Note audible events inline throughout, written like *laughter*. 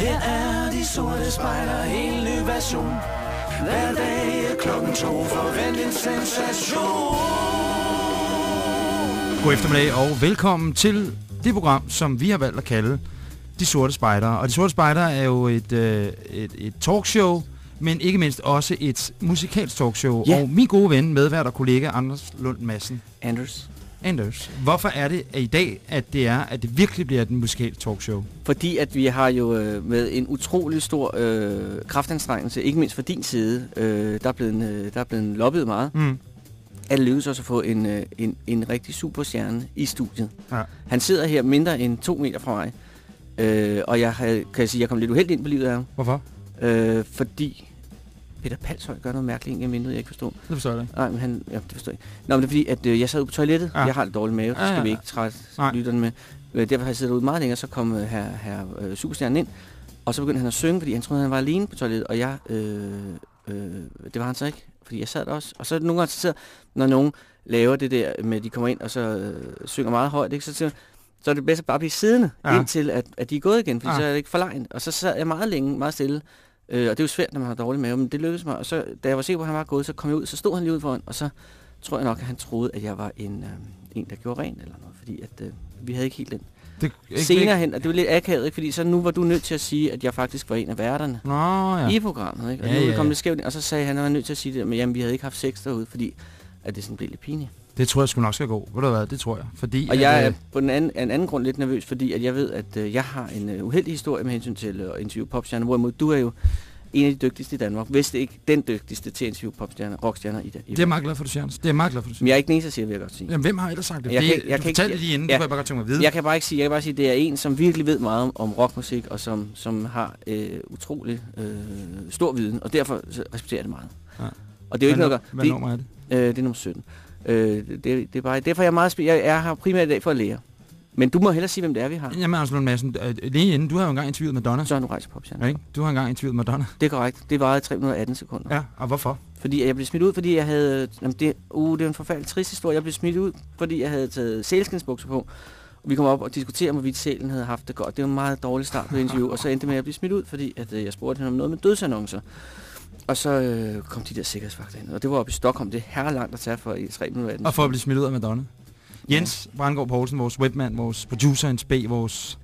Her er de sorte spejder, en ny version. Hver dag er klokken to, forvent en sensation. God eftermiddag og velkommen til det program, som vi har valgt at kalde De Sorte Spejdere. Og De Sorte Spejdere er jo et, øh, et, et talkshow, men ikke mindst også et musikalsk talkshow. Ja. Og min gode ven, medvært og kollega Anders Lund Madsen. Anders. Anders, hvorfor er det at i dag, at det er, at det virkelig bliver et musikalsk talkshow? Fordi at vi har jo øh, med en utrolig stor øh, kraftanstrengelse, ikke mindst fra din side, øh, der, er blevet, øh, der er blevet lobbet meget, Mm. at det lykkedes os at få en, øh, en, en rigtig superstjerne i studiet. Ja. Han sidder her mindre end to meter fra mig, øh, og jeg kan jeg sige, jeg kom lidt uheldig ind på livet af ham, Hvorfor? øh, fordi Peter Palshøj gør noget mærkeligt i vinduet, jeg ikke forstår. Det forstår jeg ikke. Nej, men han, ja, det forstår jeg ikke. Nå, men det er fordi, at øh, jeg sad ude på toilettet. Ja. Ja. Jeg har lidt dårlig mave, det Ja, skal ja, vi ja. ikke trætte Nej. lytterne med. Øh, derfor har jeg siddet ude meget længere, så kom øh, her, her øh, superstjernen ind. Og så begyndte han at synge, fordi han troede, han var alene på toilettet. Og jeg, øh, øh, det var han så ikke, fordi jeg sad der også. Og så nogle gange, så sidder, når nogen laver det der med, at de kommer ind og så øh, synger meget højt, ikke? Så, så, så er det bedst at bare blive siddende, Ja. ja. indtil at, at de er gået igen, fordi Ja. ja. så er det ikke for lejn. Og så sad jeg meget længe, meget stille. Øh, og det er jo svært, når man har dårlig mave, men det lykkedes mig. Og så, da jeg var sikker på, at han var gået, så kom jeg ud, så stod han lige ud foran, og så tror jeg nok, at han troede, at jeg var en, øh, en der gjorde rent eller noget, fordi at, øh, vi havde ikke helt den. Det, ikke, Senere hen, og det var lidt akavet, ikke? fordi så nu var du nødt til at sige, at jeg faktisk var en af værterne Nå, ja. i programmet. Ikke? Og Ja, nu ja, det ja. lidt skævt ind, og så sagde han, at han var nødt til at sige det, men jamen, vi havde ikke haft sex derude, fordi at det sådan blev lidt pinligt. Det tror jeg sgu nok skal gå. Ved du hvad, det tror jeg. Fordi Og jeg at, er øh, på den anden, en anden grund lidt nervøs, fordi at jeg ved, at øh, jeg har en øh, uheldig historie med hensyn til at interviewe popstjerner, hvorimod du er jo en af de dygtigste i Danmark, hvis det ikke den dygtigste til at interviewe popstjerner, rockstjerner i det. det er jeg meget glad for, du siger. Det er jeg meget glad for, du siger. Men jeg er ikke den eneste, der siger, vil jeg godt sige. Jamen, hvem har ellers sagt det? Jeg det kan ikke- jeg du kan ikke- fortalte det lige inden, det ja. kunne jeg bare godt tænke mig at vide. Jeg kan bare ikke sige, jeg kan bare sige, at det er en, som virkelig ved meget om, om rockmusik, og som, som har øh, utrolig øh, stor viden, og derfor respekterer jeg det meget. Ja. Og det er jo ikke hvad, noget, hvad det, nummer er det? øh, det er nummer 17. Øh, det, det, er bare, derfor er jeg meget jeg, jeg har primært i dag for at lære. Men du må hellere sige, hvem det er, vi har. Jamen, Anders Lund Madsen, øh, lige inden, du har jo engang interviewet Madonna. Så er du rejst popstjerne. Ja, ikke? Du har engang interviewet Madonna. Det er korrekt. Det varede 318 sekunder. Ja, og hvorfor? Fordi jeg blev smidt ud, fordi jeg havde... Jamen det, uh, det er en forfærdelig trist historie. Jeg blev smidt ud, fordi jeg havde taget sælskinsbukser på. Og vi kom op og diskuterede, hvorvidt sælen havde haft det godt. Det var en meget dårlig start på interview. og så endte med at blive smidt ud, fordi at, øh, jeg spurgte hende om noget med dødsannoncer. Og så øh, kom de der sikkerhedsvagter ind. Og det var oppe i Stockholm. Det er herre langt at tage for i 3 minutter. Og for at blive smidt ud af Madonna. Jens Brandgaard Poulsen, vores webmand, vores producer in spe, vores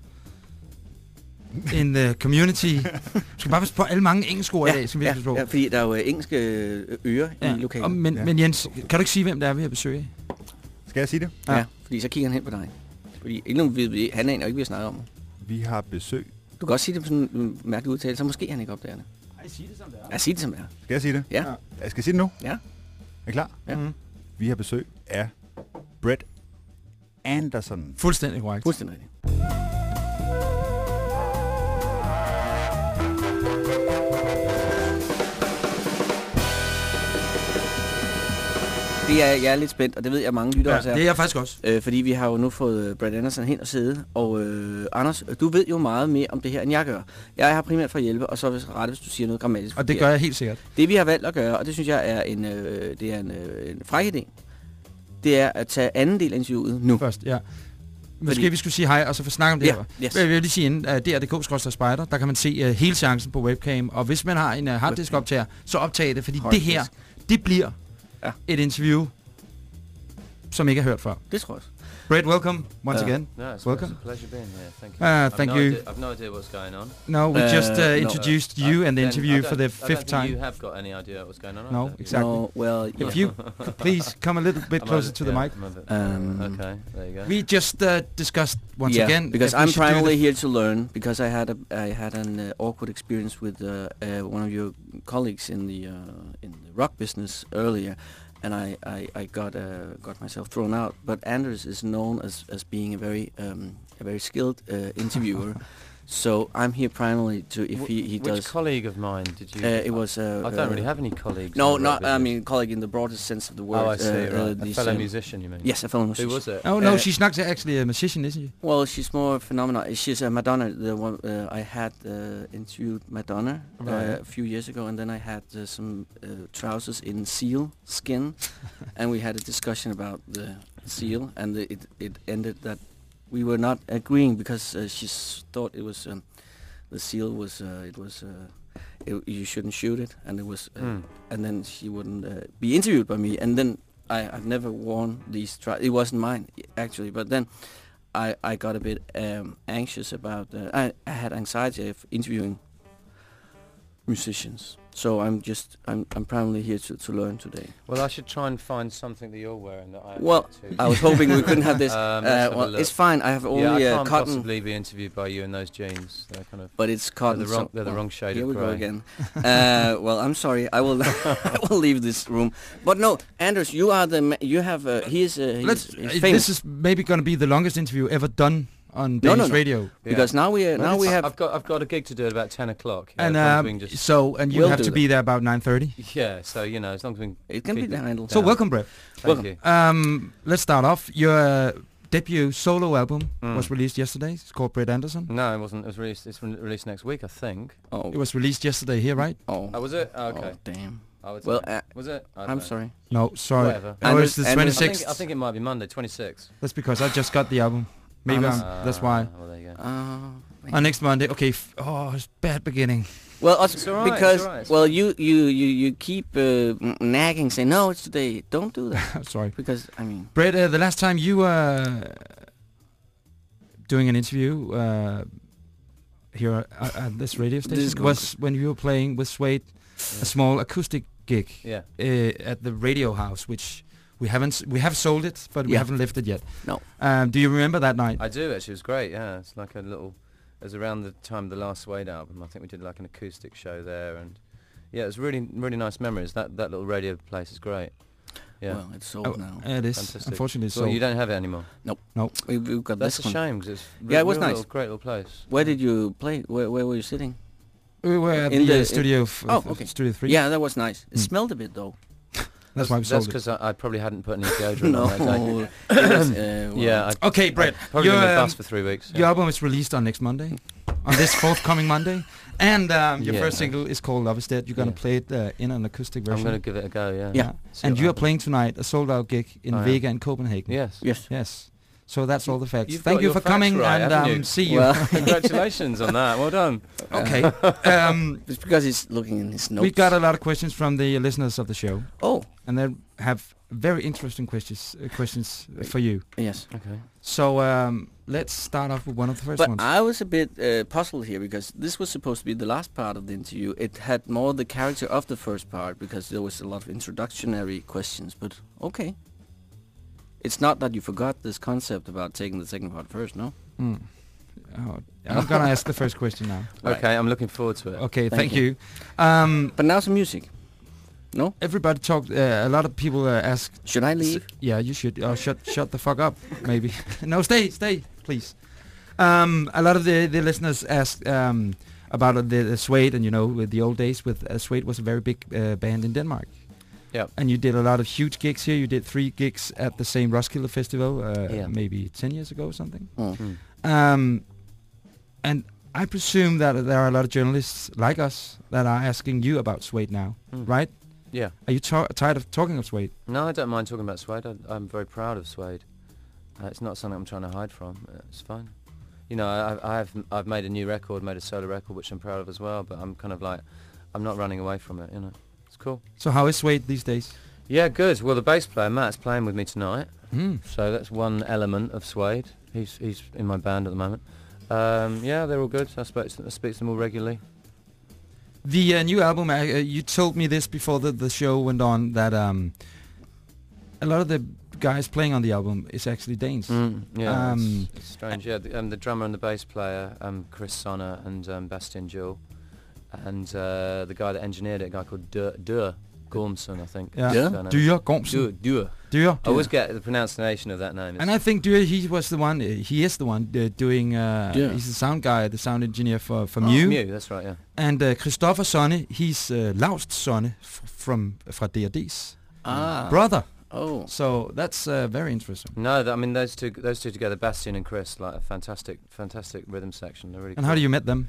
en uh, community. Du skal bare passe på alle mange engelske ord i dag, som vi ja, skal på. ja, fordi der er jo øh, engelske øh, ører ja. i lokalet. og, men, Ja. men Jens, kan du ikke sige, hvem det er, vi har besøg af? Skal jeg sige det? ja. fordi så kigger han hen på dig. Fordi ingen ved, han aner jo ikke, hvad jeg snakker om. Vi har besøg. Du kan også sige det på sådan en mærkelig udtale, så måske han ikke opdager det. Nej, sig det som det Ja, sig det som det er. Skal jeg sige det? Ja. Jeg skal sige det nu. Ja. Er I klar? Ja. Mm. Vi har besøg af Brett Anderson. Fuldstændig korrekt. Fuldstændig rigtigt. Det er, jeg er lidt spændt, og det ved jeg mange lytter Ja, også er. det er jeg faktisk også. Øh, fordi vi har jo nu fået øh, Brad Anderson hen og sidde. Og øh, Anders, du ved jo meget mere om det her, end jeg gør. Jeg er her primært for at hjælpe, og så hvis rette, hvis du siger noget grammatisk. Og det gør jeg helt sikkert. Det vi har valgt at gøre, og det synes jeg er en, øh, det er en, øh, en fræk idé, det er at tage anden del af interviewet nu. Først, ja. Måske Fordi- vi skulle sige hej, og så få snakket om det Ja, her. yes. Jeg vil lige sige inden, uh, dr.dk spider der kan man se uh, hele chancen på webcam, og hvis man har en uh, harddisk optager, så optag det, fordi det her, det bliver Ja. et interview, som ikke er hørt før. Det tror jeg også. Brett, welcome once Ja. again. No, it's, Welcome. it's a pleasure being here. Thank you. Uh, I've thank no you. Idea, I've no idea what's going on. No, we Uh, just uh, introduced Uh, you uh, and the interview for the I fifth don't think time. You have got any idea what's going on. No, exactly. No, well, you If you could please come a little bit closer to the yeah, mic. am Um, okay, there you go. We just uh, discussed once yeah, again because I'm should primarily here to learn because I had a I had an uh, awkward experience with uh, uh, one of your colleagues in the uh, in the rock business earlier, and I I, I got uh, got myself thrown out. But Anders is known as as being a very um, a very skilled uh, interviewer, *laughs* So I'm here primarily to if Wh- he, he Which does. colleague of mine did you? Uh, it was. Uh, I don't really have any colleagues. No, not. rock I mean, colleague in the broadest sense of the word. Oh, I see. uh, right. uh, a fellow um, musician, you mean? Yes, a fellow musician. Who was it? Oh no, Uh, she's not actually a musician, isn't she? Well, she's more phenomenal. She's a Madonna. The one uh, I had uh, interviewed Madonna uh, Right. a few years ago, and then I had uh, some uh, trousers in seal skin, *laughs* and we had a discussion about the seal, and the, it it ended that we were not agreeing because uh, she thought it was um, the seal was uh, it was uh, it, you shouldn't shoot it, and it was uh, Hmm. and then she wouldn't uh, be interviewed by me, and then I I've never worn these. Tri- it wasn't mine actually, but then I I got a bit um, anxious about. Uh, I I had anxiety of interviewing musicians, so I'm just I'm I'm primarily here to to learn today. Well, I should try and find something that you're wearing that I. Well, object to. I was hoping we couldn't have this. *laughs* Um, uh, have well, look. it's fine. I have only yeah, I uh, can't cotton, possibly be interviewed by you in those jeans. They're kind of. but it's They're cotton. the wrong. They're the wrong shade Here of we grey. go again. *laughs* uh, well, I'm sorry. I will. *laughs* I will leave this room. But no, Anders, you are the. Ma- you have. Uh, he is. Uh, he's, Let's, he's uh, famous this is maybe going to be the longest interview ever done on No, Danish no, no. radio. Yeah. because now we uh, now we have. I've got. I've got a gig to do at about ten o'clock. yeah, and as long as um, just- so and you We'll have to that. be there about 9:30. yeah. So you know, as long as we. Can It can be keep it handled. So welcome, Brett. Thank welcome. you. Um, let's start off. Your uh, debut solo album Mm. was released yesterday. It's called Brett Anderson. No, it wasn't. It was released. It's re- released next week, I think. Oh. It was released yesterday here, right? Oh. Oh, was it? Oh, okay. Oh, damn. I Well, uh, was it? I don't I'm know. sorry. No, sorry. Whatever. Oh, Anders- it's the Anders- I 26th. think, I think it might be Monday, 26th. That's because I just got the album. Maybe I'm, that's why. Ah, Well, there you go. Uh, Uh, next Monday. Okay. F- oh, it's bad beginning. well, us, It's all right, it's because all right, it's well, you you you you keep uh, n- nagging, saying no, it's today. Don't do that *laughs* sorry. because I mean, Brett, uh, the last time you were doing an interview uh, here at, at this radio This is station going was when you were playing with Suede, Yeah. a small acoustic gig Yeah. uh, at the Radio House, which we haven't we have sold it, but we haven't lifted it yet. No. Um, do you remember that night? I do actually. It was great. Yeah, it's like a little. It was around the time of the last Suede album. I think we did like an acoustic show there, and yeah, it was really really nice memories. That that little radio place is great. Yeah. well, it's sold Oh, now. it is. Fantastic. Unfortunately, so so you don't have it anymore. No. No. We, we've got That's this a one. shame because it's Yeah, it was real nice. Little, great little place. Where did you play? Where where were you sitting? we were at In the, the- uh, studio. F- Oh, okay. Studio three. Yeah, that was nice. It Hmm. smelled a bit though. That's why we That's sold it. because I, I probably hadn't put any deodorant *laughs* no. on that day. *laughs* It was, uh, *laughs* well, Yeah, I Okay, Brett. probably your, been on the um, bus for three weeks. Your album is released on next Monday, on this forthcoming Monday, and um, your Yeah. first single is called "Love Is Dead." You're gonna Yeah. play it uh, in an acoustic version. I'm going to give it a go. Yeah. Yeah. See and you are happens. playing tonight a sold-out gig in I am. Vega in Copenhagen. Yes. Yes. Yes. So that's all the facts. You've Thank you for coming right, and um, you? see you. Well, *laughs* Congratulations on that. Well done. *laughs* okay. *laughs* um, it's because he's looking in his notes. we got a lot of questions from the listeners of the show, Oh, and they have very interesting questions uh, questions for you. yes. Okay. So um, let's start off with one of the first But ones. I was a bit uh, puzzled here because this was supposed to be the last part of the interview. It had more the character of the first part because there was a lot of introductionary questions. But okay, it's not that you forgot this concept about taking the second part first, no? Mm. Oh, I'm gonna ask the first question now. Right. *laughs* Okay, I'm looking forward to it. Okay, Thank thank, you. Um, But now some music. No? everybody talked. Uh, a lot of people uh, ask. Should I leave? Yeah, you should. Oh, shut, shut the fuck up. *laughs* Maybe. *laughs* no, stay, stay, please. Um, a lot of the, the listeners asked um, about uh, the, the Suede, and you know, with the old days, with uh, Suede was a very big uh, band in Denmark. Yep. And you did a lot of huge gigs here. You did three gigs at the same Roskilde Festival, uh, Yeah. maybe ten years ago or something. Hmm. Um, and I presume that there are a lot of journalists like us that are asking you about Suede now, Hmm. right? Yeah. Are you ta- tired of talking of Suede? No, I don't mind talking about Suede. I, I'm very proud of Suede. Uh, it's not something I'm trying to hide from. Uh, it's fine. You know, I, I've I've made a new record, made a solo record, which I'm proud of as well. But I'm kind of like, I'm not running away from it. You know, it's cool. So how is Suede these days? Yeah, good. Well, the bass player Matt's playing with me tonight, Hmm. so that's one element of Suede. He's he's in my band at the moment. Um, yeah, they're all good. I speak, I speak to them all regularly. The uh, new album, uh, you told me this before the, the show went on, that um, a lot of the guys playing on the album is actually Danes. Mm, yeah, Um, it's, it's strange. Yeah, the, um, the drummer and the bass player, um, Chris Sonner and um, Bastien Jewell, and uh, the guy that engineered it, a guy called Dur, Dur Gormson, I think. Yeah. is his Yeah? surname. Dyer Dur, Gormsen. Dur. I always get the pronunciation of that name. And I think Dyer, he was the one, uh, he is the one uh, doing, uh, Yeah. he's the sound guy, the sound engineer for, for Oh, Mew. Mew, that's right, yeah. And uh, Christopher Sonne, he's uh, Laust Sonne f- from fra DRD's Ah. brother. Oh. So that's uh, very interesting. No, th- I mean those two, those two together, Bastian and Chris, like a fantastic, fantastic rhythm section. They're really. And how do you met them?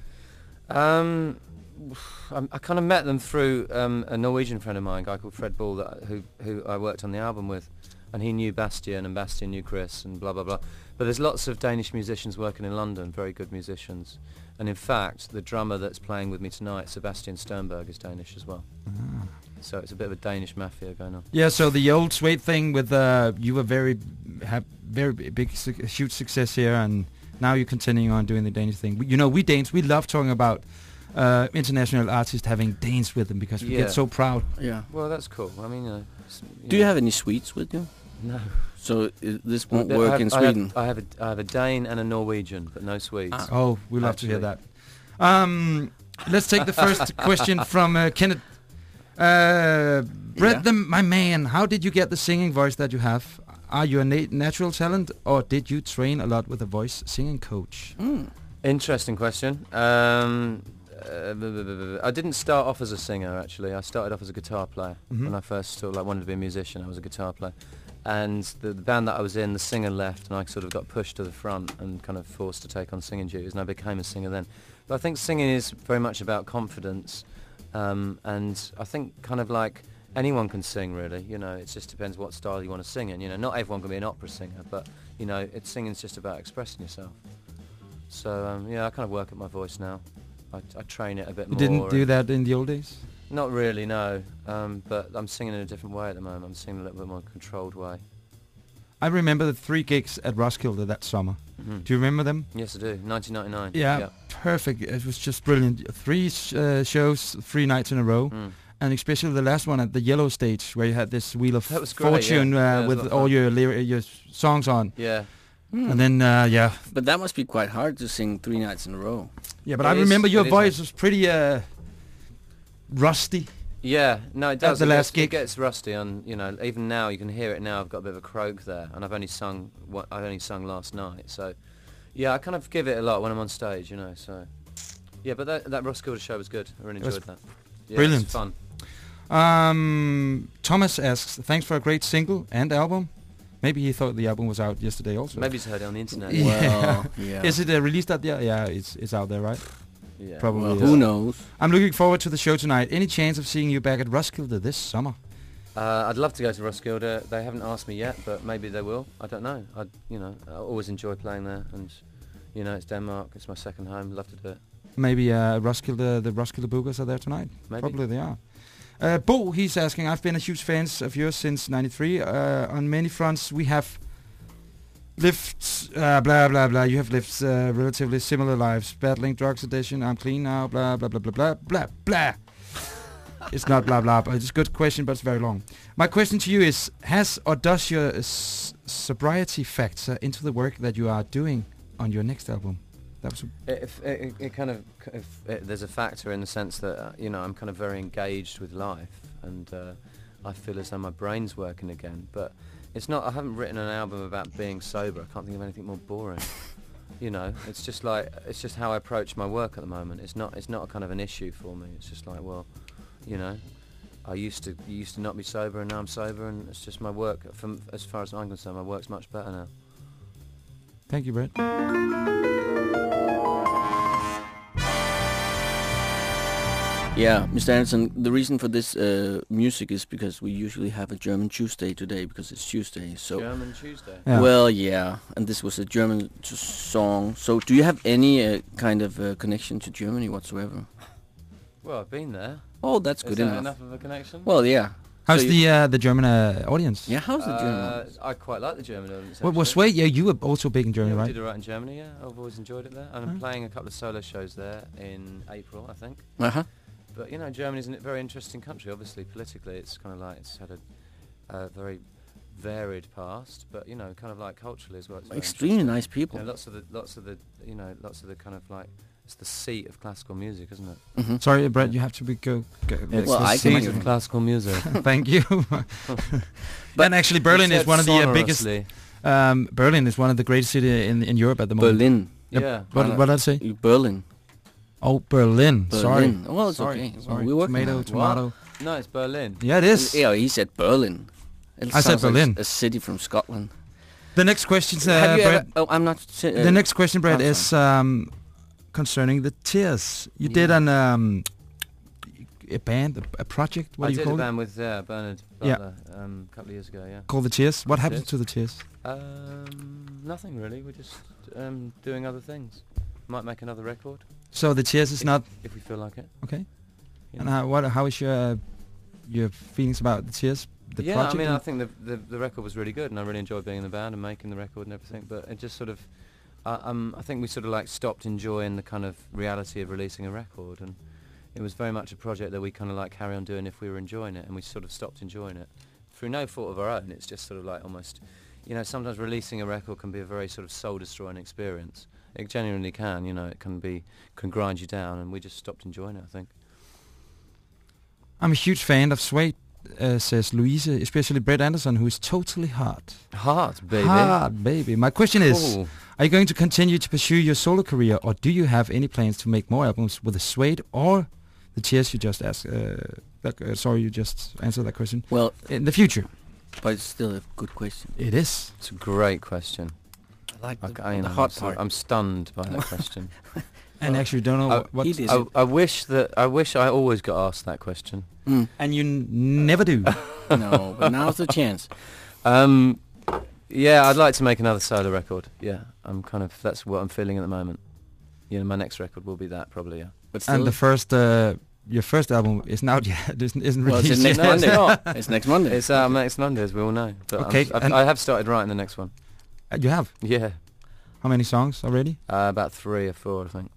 Um, *sighs* I, I kind of met them through um, a Norwegian friend of mine, a guy called Fred Ball, that, who who I worked on the album with, and he knew Bastian, and Bastian knew Chris, and blah blah blah. But there's lots of Danish musicians working in London, very good musicians. And in fact, the drummer that's playing with me tonight, Sebastian Sternberg, is Danish as well. So it's a bit of a Danish mafia going on. Yeah, so the old Suede thing with uh, you were very have very big, huge success here, and now you're continuing on doing the Danish thing. You know, we Danes we love talking about uh, international artists having Danes with them because we Yeah. get so proud. Yeah. Well, that's cool. I mean, you know. Do you know, have any Swedes with you? No. So this won't I work have- in I have- Sweden. I have, a, I have a Dane and a Norwegian, but no Swedes. Ah. Oh, we love to hear that. Um, let's take the first *laughs* question from uh, Kenneth. Uh, Brett, Yeah. the, my man, how did you get the singing voice that you have? Are you a na- natural talent, or did you train a lot with a voice singing coach? Mm. Interesting question. Um, uh, I didn't start off as a singer actually. I started off as a guitar player Mhm. when I first sort of like wanted to be a musician. I was a guitar player, and the, the band that I was in, the singer left, and I sort of got pushed to the front and kind of forced to take on singing duties, and I became a singer then. But I think singing is very much about confidence, um, and I think kind of like anyone can sing really. You know, it just depends what style you want to sing in. You know, not everyone can be an opera singer, but you know, it's singing's just about expressing yourself. So um, yeah, I kind of work at my voice now. I, I train it a bit You more. didn't do that in the old days. Not really, no. Um, but I'm singing in a different way at the moment. I'm singing a little bit more controlled way. I remember the three gigs at Roskilde that summer. Mhm. Do you remember them? Yes, I do. 1999. Yeah, perfect. It was just brilliant. Three sh- uh, shows, three nights in a row, Mm. and especially the last one at the Yellow Stage, where you had this Wheel of great, Fortune yeah. Yeah, uh, was with a lot of all fun. your lyri- your songs on, Yeah. Hmm. and then uh, yeah, But that must be quite hard to sing three nights in a row. yeah. But It I is- remember your voice was pretty uh, rusty. Yeah, no, it At does. the it last gets, gig. It gets rusty on, you know, even now you can hear it now. I've got a bit of a croak there, and I've only sung what I've only sung last night. So, yeah, I kind of give it a lot when I'm on stage, you know. So, yeah, but that that Roskilde show was good. I really It was enjoyed that. Yeah, brilliant. It's fun. Um, Thomas asks, thanks for a great single and album. Maybe he thought the album was out yesterday also. Maybe he's heard it on the internet. Yeah. Well, *laughs* yeah. Is it uh, released out there? Yeah, it's it's out there, right? Yeah. Probably. Well, is. who knows? I'm looking forward to the show tonight. Any chance of seeing you back at Roskilde this summer? Uh, I'd love to go to Roskilde. They haven't asked me yet, but maybe they will. I don't know. I, you know, I always enjoy playing there, and you know, it's Denmark. It's my second home. Love to do it. Maybe uh, Roskilde, the Roskilde Boogers are there tonight. Maybe. Probably they are. Uh, Bo, he's asking, I've been a huge fan of yours since 93. Uh, on many fronts, we have lived, uh, blah, blah, blah. You have lived uh, relatively similar lives. Battling drugs addiction, I'm clean now, blah, blah, blah, blah, blah, blah, blah. *laughs* it's not blah, blah, but it's a good question, but it's very long. My question to you is, has or does your s- sobriety factor into the work that you are doing on your next album? That was It, it, it, kind of, if it, there's a factor in the sense that uh, you know I'm kind of very engaged with life, and uh, I feel as though my brain's working again. But it's not. I haven't written an album about being sober. I can't think of anything more boring. *laughs* you know, it's just like it's just how I approach my work at the moment. It's not. It's not a kind of an issue for me. It's just like, well, you know, I used to used to not be sober, and now I'm sober, and it's just my work. From as far as I'm concerned, my work's much better now. Thank you, Brett. Yeah, Mr. Anderson, the reason for this uh, music is because we usually have a German Tuesday today because it's Tuesday. So, German Tuesday. Yeah. well, yeah, and this was a German t- song. So, do you have any uh, kind of uh, connection to Germany whatsoever? Well, I've been there. Oh, that's Is good that enough. enough of a connection? Well, yeah. How's So the uh, the German uh, audience? Yeah, how's the Uh, German? I quite like the German audience. Well, well, actually. Sway, yeah, you were also big in Germany, yeah, we right? did all right in Germany, yeah. I've always enjoyed it there. And I'm Huh? playing a couple of solo shows there in April, I think. Uh huh. But, you know, Germany's a very interesting country, obviously. Politically, it's kind of like, it's had a uh, very varied past, but, you know, kind of like culturally as well. It's Extremely nice people. You know, lots of the, lots of the, you know, lots of the kind of like, it's the seat of classical music, isn't it? Mhm. Sorry, Brett, you have to be go. go It's Well, the I seat of classical music. *laughs* Thank you. *laughs* but actually, Berlin is one of the uh, biggest. Um, Berlin is one of the greatest cities in in Europe at the moment. Berlin. Yep. Yeah. What, what did I say? Berlin. Oh, Berlin. Sorry. Well, it's Sorry. okay. Sorry. we're working tomato, tomato. No, it's Berlin. Yeah, it is. Yeah, he said Berlin. It I said sounds like Berlin. A city from Scotland. The next question, uh, Brett. ever? Oh, I'm not. Uh, the next question, I'm is um, concerning the tears. You did an um, a band, a, a project? What I do you did call a it? band with yeah, Bernard Yeah. Um, a couple of years ago. Yeah. Called the Cheers. What That's happened it. to the Cheers? Um, nothing really. We're just um, doing other things. Might make another record So the Cheers is not if we feel like it. okay. you And how what how is your your feelings about the Cheers? The yeah, project I mean, I think the, the the record was really good, and I really enjoyed being in the band and making the record and everything. But it just sort of, uh, um, I think we sort of like stopped enjoying the kind of reality of releasing a record, and it was very much a project that we kind of like carry on doing if we were enjoying it, and we sort of stopped enjoying it through no fault of our own. It's just sort of like almost, you know, sometimes releasing a record can be a very sort of soul-destroying experience. It genuinely can, you know, it can be can grind you down, and we just stopped enjoying it. I think. I'm a huge fan of Suede, uh, says Louise, especially Brett Anderson, who is totally hot. Heart, baby. Hot, baby. My question is, Cool. are you going to continue to pursue your solo career, or do you have any plans to make more albums with the Suede or the Cheers you just asked? Uh, that, uh, sorry, you just answered that question. Well, In the future, but it's still a good question. it is. It's a great question. I like I, the, I, you the know, hot I'm, part. I'm stunned by that *laughs* question. And Well, actually, don't know I- what. what he did. I, I wish that I wish I always got asked that question. Mm, and you n- never do. *laughs* no, but now's the chance. Um, yeah, I'd like to make another solo record. Yeah, I'm kind of that's what I'm feeling at the moment. You know, my next record will be that probably. Yeah. But still, and the first, uh, your first album isn't out yet. *laughs* Isn't, isn't well, it's released next yet. Monday. not. it's next Monday. It's uh, next Monday, as we all know. But I'm Okay, s- I've, I have started writing the next one. Uh, you have Yeah, how many songs already? uh, about three or four, I think.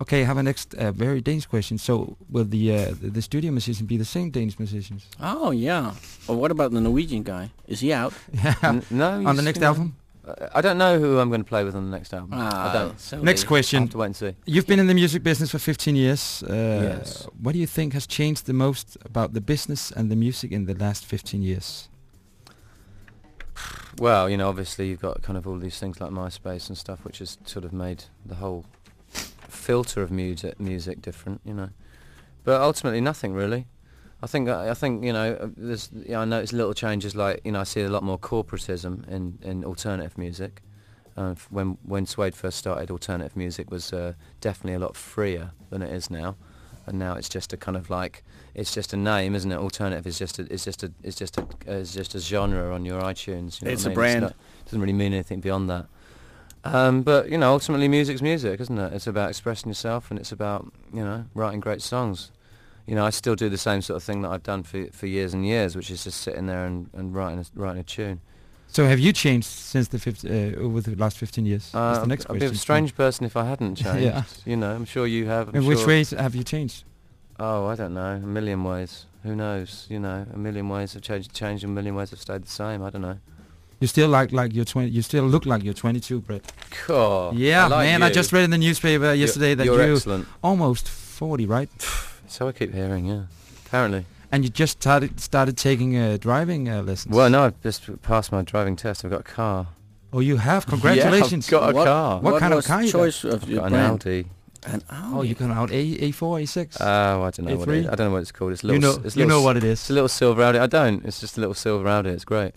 Okay, I have a next uh, very Danish question. So, will the, uh, the the studio musicians be the same Danish musicians? oh yeah. Well, what about the Norwegian guy? Is he out? *laughs* Yeah. N- no, On the next album. uh, I don't know who I'm going to play with on the next album. Ah, I don't. so Next they- I question. have to wait and see. You've been in the music business for 15 years. Uh, Yes. What do you think has changed the most about the business and the music in the last 15 years? Well, you know, obviously you've got kind of all these things like MySpace and stuff, which has sort of made the whole filter of music music different, you know. But ultimately, nothing really. I think I think you know, there's yeah, I notice little changes like you know I see a lot more corporatism in in alternative music. Uh, when when Suede first started, alternative music was uh, definitely a lot freer than it is now, and now it's just a kind of like it's just a name, isn't it? Alternative is just a, it's just a it's just a it's just a genre on your iTunes. You know It's a I mean? brand. not- doesn't really mean anything beyond that. Um, but you know, ultimately, music's music, isn't it? It's about expressing yourself, and it's about you know writing great songs. You know, I still do the same sort of thing that I've done for for years and years, which is just sitting there and, and writing a, writing a tune. So, have you changed since the 50, uh, over the last 15 years? Uh, That's the next I'd be question. a strange person if I hadn't *laughs* changed. Yeah. You know, I'm sure you have. I'm In which sure- ways have you changed? Oh, I don't know. A million ways. Who knows? You know, a million ways have changed. Changed. A million ways have stayed the same. I don't know. You still like like you're 20. You still look like you're 22, Brett. Cool. yeah, I like man. I just read in the newspaper yesterday that you're you're excellent. almost 40, right? *sighs* So I keep hearing. Yeah. Apparently. And you just started started taking uh, driving uh, lessons. Well, no, I've just passed my driving test. I've got a car. Oh, you have. Congratulations. *laughs* Yeah, I've got a What- car. What kind of was car you got? choice of I've your got an? Audi. An Oh, you can out A A4, A6. Oh, I don't know what it is. I don't know what it's called. It's a you little. know, it's a you little know what it It's a little silver Audi. I don't. It's just a little silver Audi. It's great.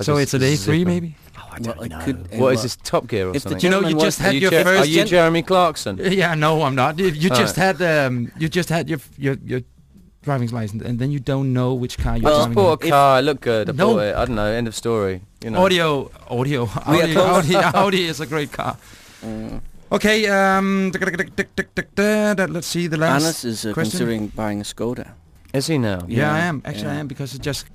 I So it's an A3 maybe. Oh, I don't it know. could- what well, this Top Gear or if the something? You know, you just had you, your Je- first. Are you Jeremy Clarkson? *laughs* Yeah, no, I'm not. You you All just had um, you just had your your your driving license, and then you don't know which car you're I Well, just driving. bought a car. It looked good. I No. bought it. I don't know. End of story. You know. Audio, audio, Audi. Audi, *laughs* Audi is a great car. Mm. Okay, um, let's see the last. Anders is uh, considering buying a Skoda. Is he now? yeah, I am. Actually, I am because I just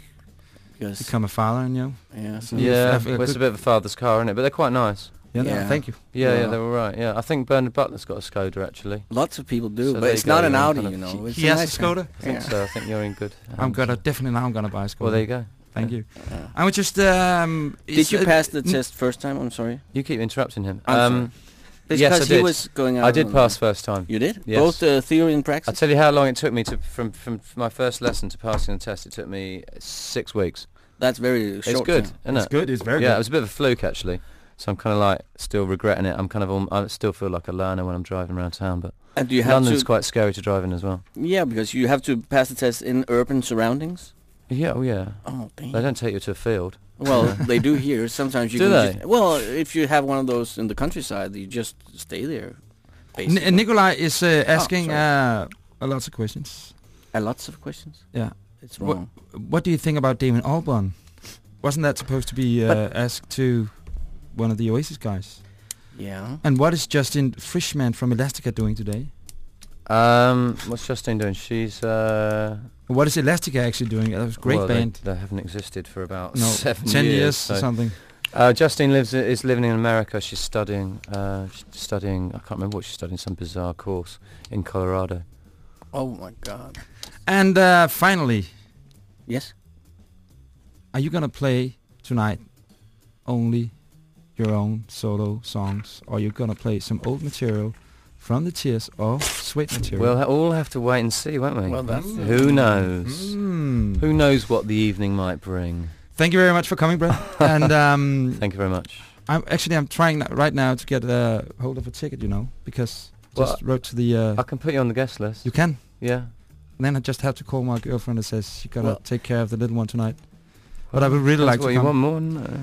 Because, become a father, and you know. yeah, so Yeah, well, it's a bit of a father's car, isn't it? But they're quite nice. Yeah, no, thank you. Yeah, yeah, Yeah. they're all right. Yeah, I think Bernard Butler's got a Skoda actually. lots of people do, So but it's not an you're Audi, kind you know. It's he has a nice car. Skoda. I think Yeah. so. I think you're in good. I'm hands. gonna definitely now. I'm gonna buy a Skoda. Well, there you go. Thank you. Yeah. I would just. Um, Did you pass the test first time? I'm sorry. You keep interrupting him. Um, Because Yes, I he did. was going out. I did on- pass first time. You did? Yes. Both uh, theory and practice. I'll tell you how long it took me to from from my first lesson to passing the test. It took me six weeks. That's very short. it's good, time. isn't It's it? good. It's very yeah, it was a bit of a fluke actually. So I'm kind of like still regretting it. I'm kind of I still feel like a learner when I'm driving around town, but And do you have London's to... quite scary to drive in as well. Yeah, because you have to pass the test in urban surroundings. Yeah, oh yeah. Oh, damn. They don't take you to a field. Well, *laughs* they do here. Sometimes you Do can they? Just, well, if you have one of those in the countryside, you just stay there. N- Nikolai is uh, asking sorry. uh, a lots of questions. A lots of questions. Yeah. It's What- wrong. What do you think about Damon Albarn? Wasn't that supposed to be uh, asked to one of the Oasis guys? Yeah. And what is Justin Frischman from Elastica doing today? Um, what's Justine doing? She's uh, What is Elastica actually doing? That was a great well, band. They, haven't existed for about no, *laughs* seven ten years, years. or something. Uh, Justine lives is living in America. She's studying. Uh, she's studying. I can't remember what she's studying. Some bizarre course in Colorado. Oh my God. And uh, finally, Yes. are you gonna play tonight only your own solo songs, or you're you gonna play some old material from the Tears or sweet material? We'll ha- all have to wait and see, won't we? Well, that's Who knows? Mm. Who knows what the evening might bring? Thank you very much for coming, Brett. *laughs* and um, Thank you very much. I'm actually I'm trying right now to get uh, hold of a ticket, you know, because Well, just wrote to the. Uh, I can put you on the guest list. you can. yeah. And then I just have to call my girlfriend and says you gotta Well- take care of the little one tonight. But I would really That's like what to you come. want more. No.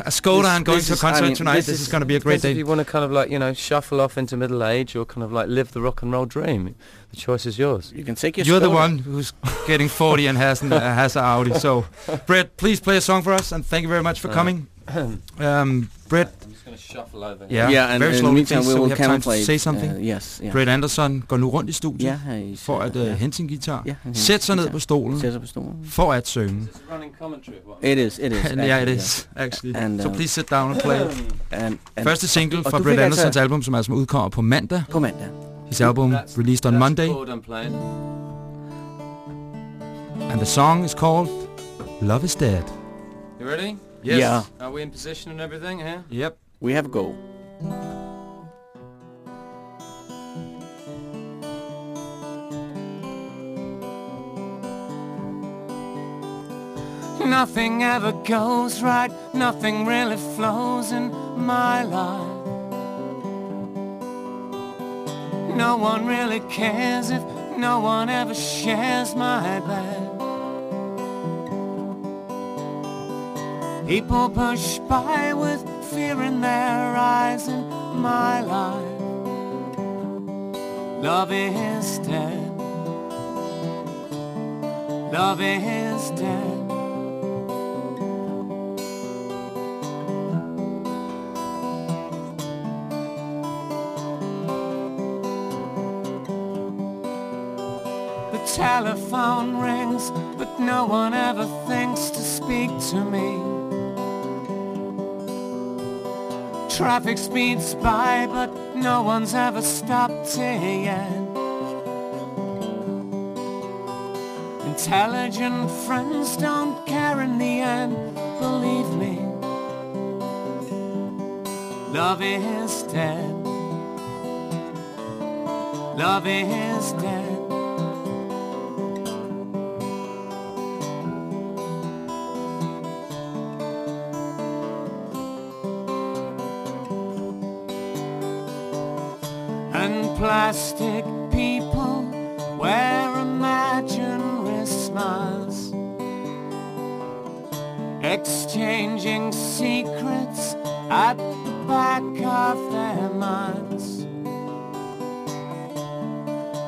A Skoda This- and going to a is- I concert mean, tonight. this This, is, is- going to be a great Depends if day. you want to kind of like you know shuffle off into middle age or kind of like live the rock and roll dream. The choice is yours. You can take your. You're the one who's getting 40 and has an, uh, has an Audi. So, *laughs* Brett, please play a song for us, and thank you very much for Uh, coming. *clears throat* Um, Brett, I'm just going to shuffle over. yeah, Yeah, and very in the slowly, please, we so we will have time to say something. Uh, yes. Yeah. Brett Anderson går nu rundt i studiet Ja, he's, for at uh, yeah. hente sin guitar, han sæt sig ned på stolen Sæt sig på stolen. for at synge. Is this running commentary? What? It is, it is. And *laughs* yeah, it is, actually. And, so uh, please sit down and play. yeah. *clears throat* And, and Første single fra Brett altså- Andersons album, som altså udkommer på mandag. På mandag. His album That's- released on That's Monday. And the song is called Love is Dead. You ready? Yeah. Are we in position and everything here? Yep. We have a go. Nothing ever goes right, nothing really flows in my life. No one really cares if no one ever shares my bed. People push by with fear in their eyes in my life. Love is dead. Love is dead. The telephone rings, but no one ever thinks to speak to me. Traffic speeds by, but no one's ever stopped here yet. Intelligent friends don't care in the end, believe me. Love is dead. Love is dead. Plastic people wear imaginary smiles, exchanging secrets at the back of their minds.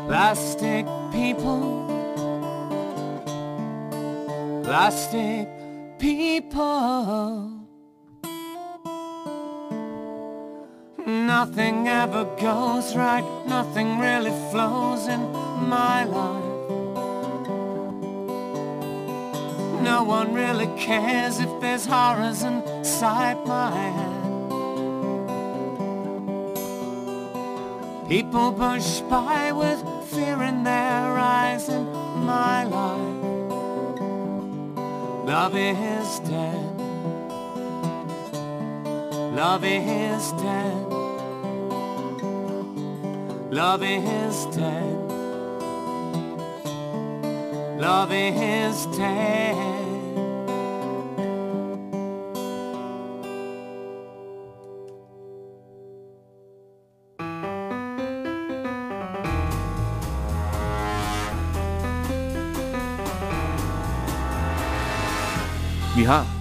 Plastic people, plastic people. Nothing ever goes right, nothing No one really cares if there's horrors inside my head. People push by with fear in their eyes in my life. Love is dead. Love is dead. Love is dead. Love is dead.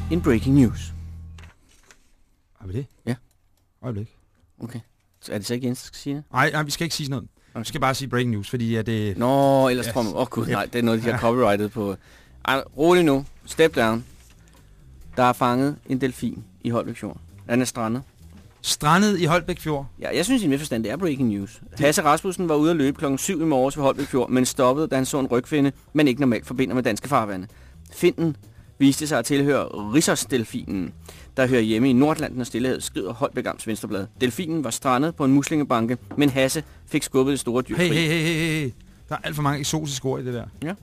Vi en breaking news. Har vi det? Ja. Øjeblik. Okay. Så er det så ikke Jens, der skal sige det? Nej, nej, vi skal ikke sige sådan noget. Jeg skal bare sige breaking news, fordi at det... Nå, ellers Yes. tror man, åh oh, gud, nej, det er noget, de har copyrightet på. Ej, rolig nu. Step down. Der er fanget en delfin i Holbæk Fjord. Den er strandet. Strandet i Holbæk Fjord. Ja, jeg synes i mit forstand, det er breaking news. Hasse Rasmussen var ude at løbe klokken 7 i morges ved Holbæk Fjord, men stoppede, da han så en rygfinde, man ikke normalt forbinder med danske farvande. Finden viste sig at tilhøre Rissosdelfinen, der hører hjemme i Nordlanden og Stillehavet, skriver Holbæk Amts Venstreblad. Delfinen var strandet på en muslingebanke, men Hasse fik skubbet det store dyr Hey, hey, hey, hey, hey. Der er alt for mange eksotiske ord i det der. Ja.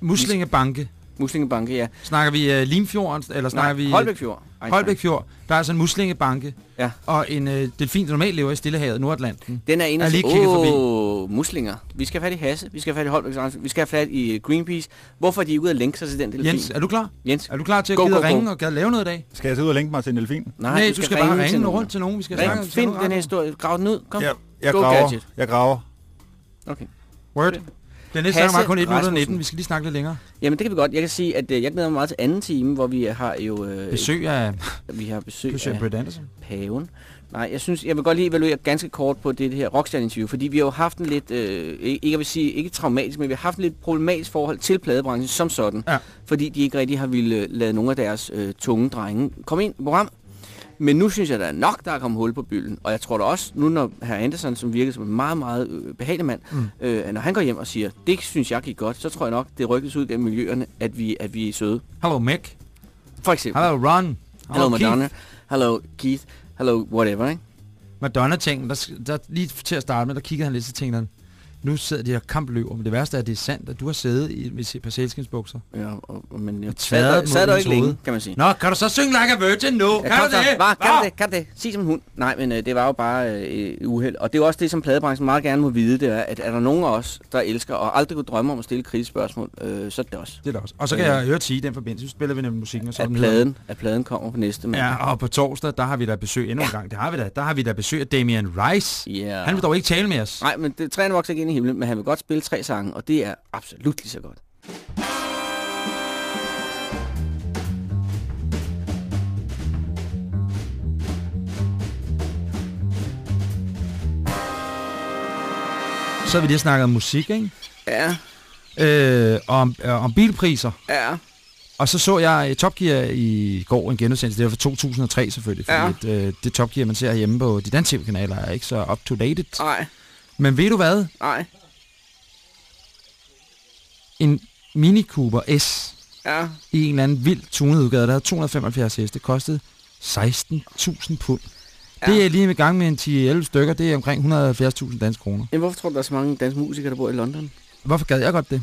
Muslingebanke. Muslingebanke, ja. Snakker vi uh, Limfjorden, eller snakker vi... øh, Holbæk Fjord. Ej, Holbæk Fjord. Der er altså en muslingebanke. Ja. Og en uh, delfin, der normalt lever i Stillehavet, Nordatlanten. Den er en af lige kigget forbi. Åh, muslinger. Vi skal have fat i Hasse, vi skal have fat i Holbæk vi skal have fat i øh, Greenpeace. Hvorfor er de ude at lænke sig til den delfin? Jens, er du klar? Jens. Er du klar til at Go, gide go, at go. ringe og gade lave noget i dag? Skal jeg så ud og lænke mig til en delfin? Nej, du, skal, bare til ringe nogen. rundt til nogen. Vi skal Ring, snakke find den her historie, grav den ud, kom. Jeg, jeg Go graver. gadget. Jeg graver. Okay. Word. Den næste sang var kun 1 minut og Rasmussen. 19. Vi skal lige snakke lidt længere. Jamen det kan vi godt. Jeg kan sige, at øh, jeg glæder mig meget til anden time, hvor vi har jo øh, Besøg af *laughs* vi har besøg besøg af Britt Anderson. paven. Nej, jeg synes, jeg vil godt lige evaluere ganske kort på det, det her rockstjerne-interview, fordi vi har jo haft en lidt, øh, ikke jeg vil sige, ikke traumatisk, men vi har haft en lidt problematisk forhold til pladebranchen som sådan, Ja. fordi de ikke rigtig har ville lade nogle af deres øh, tunge drenge komme ind i program. Men nu synes jeg, der er nok, der er kommet hul på bylden. Og jeg tror da også, nu når herr Andersen, som virkede som en meget, meget øh, behagelig mand, Mm. øh, når han går hjem og siger, det synes jeg gik godt, så tror jeg nok, det rygtes ud gennem miljøerne, at vi, at vi er søde. Hello, Mick. For eksempel. Hello, Ron. Hello, Keith. Madonna. Hello, Keith. Hello, whatever, ikke? Madonna-ting, der, der, lige til at starte med, der kiggede han lidt til tingene. Nu sidder de her kampløver, men det værste er, at det er sandt, at du har siddet i par sælskinsbukser. Ja, og, men jeg sad, sad der ikke længe, kan man sige. Nå, kan du så synge Like a Virgin nu? Ja, kan kom du det? Hva, kan du det? Kan du det? Sig som en hund. Nej, men øh, det var jo bare øh, uheld. Og det er også det, som pladebranchen meget gerne må vide, det er, at er der nogen af os, der elsker og aldrig kunne drømme om at stille kritiske spørgsmål, øh, så er det også. Det er det også. Og så kan jeg høre sige i den forbindelse, så spiller vi nemlig musikken, og så er At pladen, at pladen kommer på næste mandag. Ja, og på torsdag, der har vi da besøg endnu en gang. Det har vi da. Der har vi da besøg af Damian Rice. Yeah. Han vil dog ikke tale med os. Nej, men det, træerne vokser ikke ind i himlen, men han vil godt spille tre sange, og det er absolut lige så godt. Så har vi lige snakket om musik, ikke? Ja, Øh, om, øh, om bilpriser. ja. Og så så jeg øh, Top Gear i går, en genudsendelse. Det var fra 2003 selvfølgelig, fordi Ja. at, øh, det Top Gear, man ser hjemme på de danske tv-kanaler, er ikke så up-to-date. Nej, Men ved du hvad? nej. En Mini Cooper S Ja, i en eller anden vild tunet udgave, der havde 275 heste, kostede 16.000 pund. Ja. Det er lige med gang med en 10-11 stykker, det er omkring 170.000 danske kroner. men hvorfor tror du, der er så mange danske musikere, der bor i London? Hvorfor gad jeg godt det?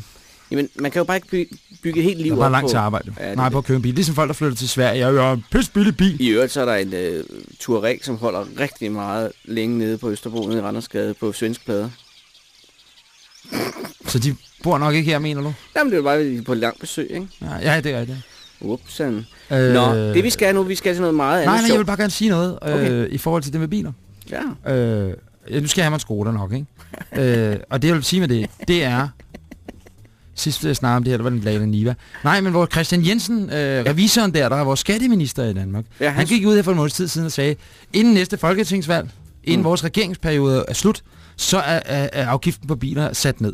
Jamen, man kan jo bare ikke bygge, bygge et helt liv Det var op langt på... til arbejde. Ja, er Nej, på at købe en bil. Ligesom folk, der flytter til Sverige. Jeg har en pis billig bil. I øvrigt så er der en uh, Touareg, som holder rigtig meget længe nede på Østerbro, nede i Randersgade, på svensk plader. Så de bor nok ikke her, mener du? Jamen, det er jo bare er på langt besøg, ikke? Ja, ja det er det. Upsen. Øh, Nå, det vi skal nu, vi skal til noget meget andet Nej, nej, jeg vil bare gerne sige noget øh, Okay. i forhold til det med biler. Ja. Øh, nu skal jeg have mig en Skoda nok, ikke? *laughs* øh, og det jeg vil sige med det, det er... Sidst jeg snakkede om det her, der var den glade Niva. Nej, men hvor Christian Jensen, øh, revisoren der, der er vores skatteminister i Danmark, Ja, han, han gik ud her for en måneds tid siden og sagde, inden næste folketingsvalg, inden Mm. mm. vores regeringsperiode er slut, så er, er, er afgiften på biler sat ned.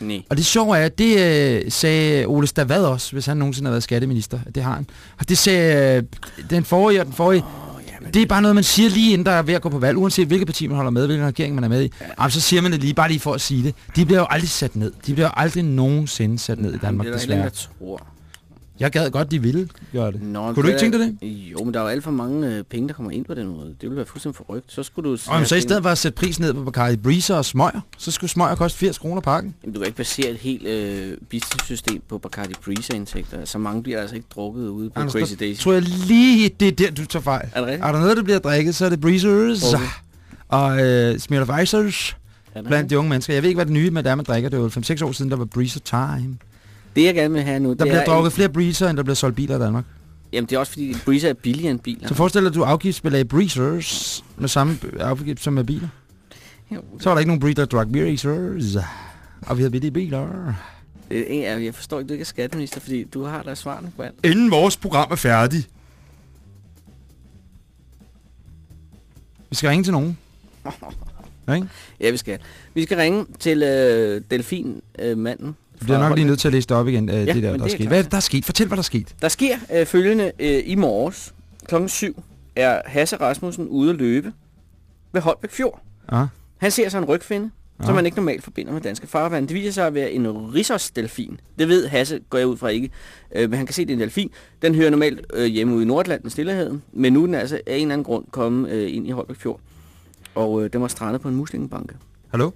Nej. Og det sjove er, at det øh, sagde Ole Stavad også, hvis han nogensinde har været skatteminister. Det har han. Og det sagde øh, den forrige og den forrige. Jamen, Det er bare noget, man siger lige inden der er ved at gå på valg, uanset hvilket parti man holder med, hvilken regering man er med i. Ja. så siger man det lige, bare lige for at sige det. De bliver jo aldrig sat ned. De bliver jo aldrig nogensinde sat ned i Danmark, det er der desværre. ingen, der tror. Jeg gad godt, de ville gøre det. Nå, Kunne du ikke tænke dig det? Jo, men der er jo alt for mange øh, penge, der kommer ind på den måde. Det ville være fuldstændig forrygt. Så skulle du... Og så i stedet for at sætte prisen ned på Bacardi Breezer og smøger, så skulle smøger koste 80 kroner pakken. Jamen, du kan ikke basere et helt øh, business-system på Bacardi Breezer-indtægter. Så mange bliver altså ikke drukket ude på Anders, Crazy Days. tror jeg lige, det er der, du tager fejl. Er det rigtigt? Er der noget, der bliver drikket, så er det Breezers Okay. og øh, Smirnoff Er der blandt de unge mennesker. Jeg ved ikke, hvad det nye med det er, man drikker. Det var 5-6 år siden, der var Breezer Time. Det jeg gerne vil have nu, Der det bliver er... drukket flere Breezer, end der bliver solgt biler i Danmark. Jamen, det er også fordi, Breezer er billigere end biler. Så forestil dig, at du afgiftsbelag Breezers med samme afgift som med biler. Jo, Så var der ikke nogen Breezer, der drak Breezers. Og vi havde billige biler. det er, en- jeg- forstår ikke, du ikke er skatteminister, fordi du har da svarene på alt. Inden vores program er færdigt. Vi skal ringe til nogen. *laughs* Ikke? Ja, vi skal. Vi skal ringe til øh, delfinmanden. Øh, manden Du bliver nok lige nødt til at læse det op igen, øh, Ja, det der, der det er sket. klart. Hvad er det, der er sket? Fortæl, hvad der er sket. Der sker øh, følgende øh, i morges klokken 7 er Hasse Rasmussen ude at løbe ved Holbæk Fjord. Ja. Han ser sig en rygfinde, Ja. som man ikke normalt forbinder med danske farvand. Det viser sig at være en risosdelfin. Det ved Hasse, går jeg ud fra ikke. Øh, men han kan se, at det er en delfin. Den hører normalt øh, hjemme ude i Nordland, Stillehavet. Men nu er den altså af en eller anden grund kommet øh, ind i Holbæk Fjord. Og øh, den var strandet på en muslingebanke. Hallo?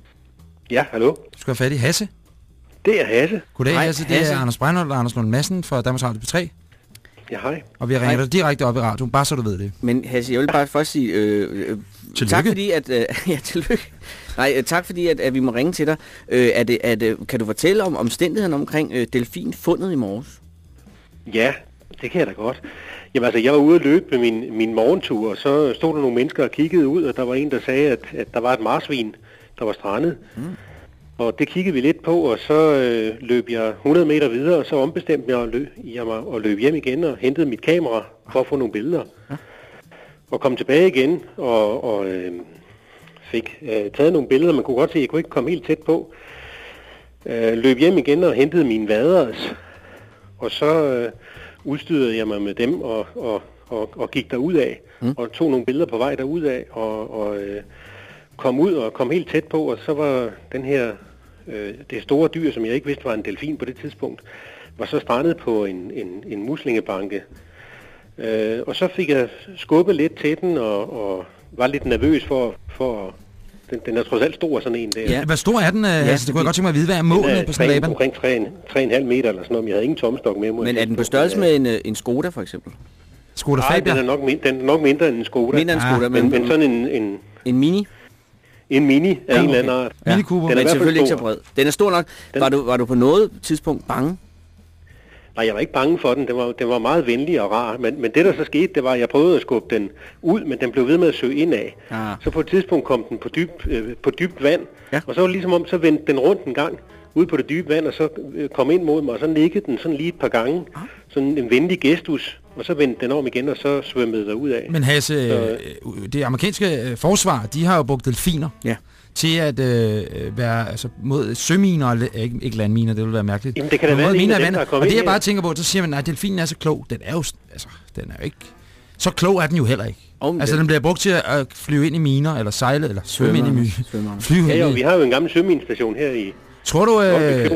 Ja, hallo. Du skal have fat i Hasse. Det er Hasse. Goddag, Hej, Hasse. Det Hasse. er Anders Breinholt og Anders Lund Madsen fra Danmarks Radio P3. Ja, hej. Og vi har ringet Hej. dig direkte op i radioen, bare så du ved det. Men Hasse, jeg vil bare først sige øh, øh, Tillykke. tak fordi at øh, *laughs* ja tillykke. Nej, øh, tak fordi at, at vi må ringe til dig. Øh, er det, er det, kan du fortælle om omstændighederne omkring øh, delfin fundet i morges? Ja, det kan jeg da godt. Jamen altså, jeg var ude at løbe med min, min morgentur, og så stod der nogle mennesker og kiggede ud, og der var en, der sagde, at, at der var et marsvin, der var strandet. Mm. Og det kiggede vi lidt på, og så øh, løb jeg 100 meter videre, og så ombestemte jeg, løb, jeg mig at løbe hjem igen og hentede mit kamera for at få nogle billeder. Ja. Og kom tilbage igen og, og øh, fik øh, taget nogle billeder. Man kunne godt se, at jeg kunne ikke komme helt tæt på. Øh, løb hjem igen og hentede mine vaders. Og så øh, udstyrede jeg mig med dem og, og, og, og gik derud af. Mm. Og tog nogle billeder på vej derud af og, og øh, kom ud og kom helt tæt på. Og så var den her, øh, det store dyr, som jeg ikke vidste var en delfin på det tidspunkt, var så strandet på en, en, en muslingebanke. Øh, og så fik jeg skubbet lidt til den og, og var lidt nervøs for, for den, den er trods alt stor sådan en der. Ja. Hvad stor er den, ja, Hasse? Det kunne jeg godt tænke mig at vide. Hvad er målet på sådan en tre- laban? omkring 3,5 meter eller sådan noget, men jeg havde ingen tomstok med mig. Men er den på størrelse med en, øh, en Skoda for eksempel? Skoda Nej, Fabia? den er, nok, den er nok mindre end en Skoda. Mindre end en Ah, Skoda, men, men, men sådan en, en, en mini? En mini af Ja, en eller okay. anden art. Mini Cooper. Den er hvert fald selvfølgelig ikke så bred. Den er stor nok. Den- Var du, var du på noget tidspunkt bange? Nej, jeg var ikke bange for den. Den var, den var meget venlig og rar. Men, men det, der så skete, det var, at jeg prøvede at skubbe den ud, men den blev ved med at søge indad. Ah. Så på et tidspunkt kom den på, dyb, øh, på dybt vand, Ja. og så var det ligesom om, så vendte den rundt en gang ud på det dybe vand, og så øh, kom ind mod mig, og så nikkede den sådan lige et par gange. Ah. Sådan en venlig gestus, og så vendte den om igen, og så svømmede der ud af. Men Hasse, Så- øh, det amerikanske øh, forsvar, de har jo brugt delfiner Ja. til at øh, være altså, mod søminer, ikke, ikke landminer, det ville være mærkeligt. Jamen, det kan da være, er miner dem, der er Og det jeg bare tænker på, så siger man, nej, delfinen er så klog. Den er jo, altså, den er jo ikke... Så klog er den jo heller ikke. Men altså, den- den bliver brugt til at flyve ind i miner, eller sejle, eller svømme ind i my. Svømmeren. Flyve Ja, jo, vi har jo en gammel søminstation her i... Tror du, øh,